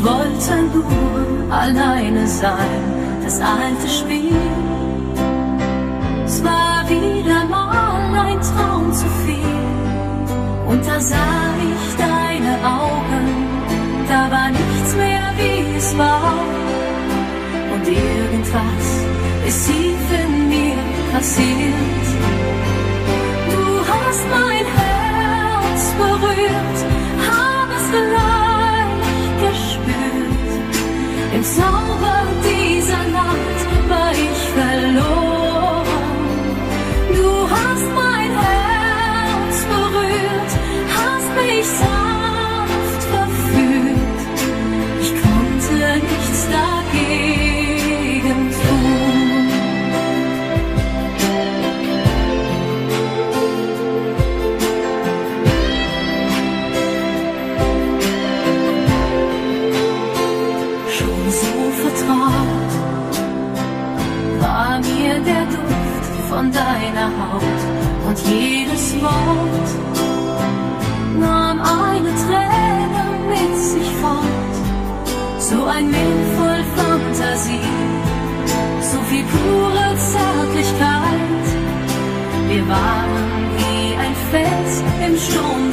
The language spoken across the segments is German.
Ich wollte nur alleine sein, das alte Spiel. Es war wieder mal ein Traum zu viel. Und da sah ich deine Augen, da war nichts mehr wie es war. Und irgendwas ist tief in mir passiert. Von deiner Haut und jedes Wort nahm eine Träne mit sich fort. So ein Meer voll Fantasie, so viel pure Zärtlichkeit. Wir waren wie ein Fels im Sturm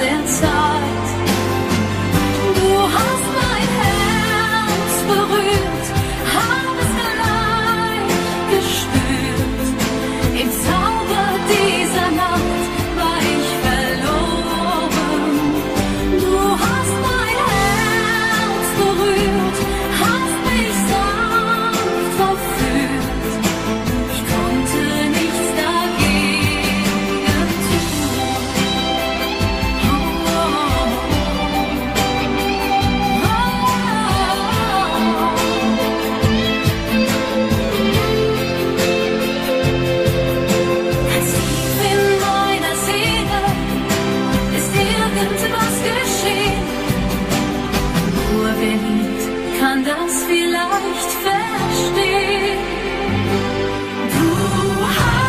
vielleicht verstehen. Du hast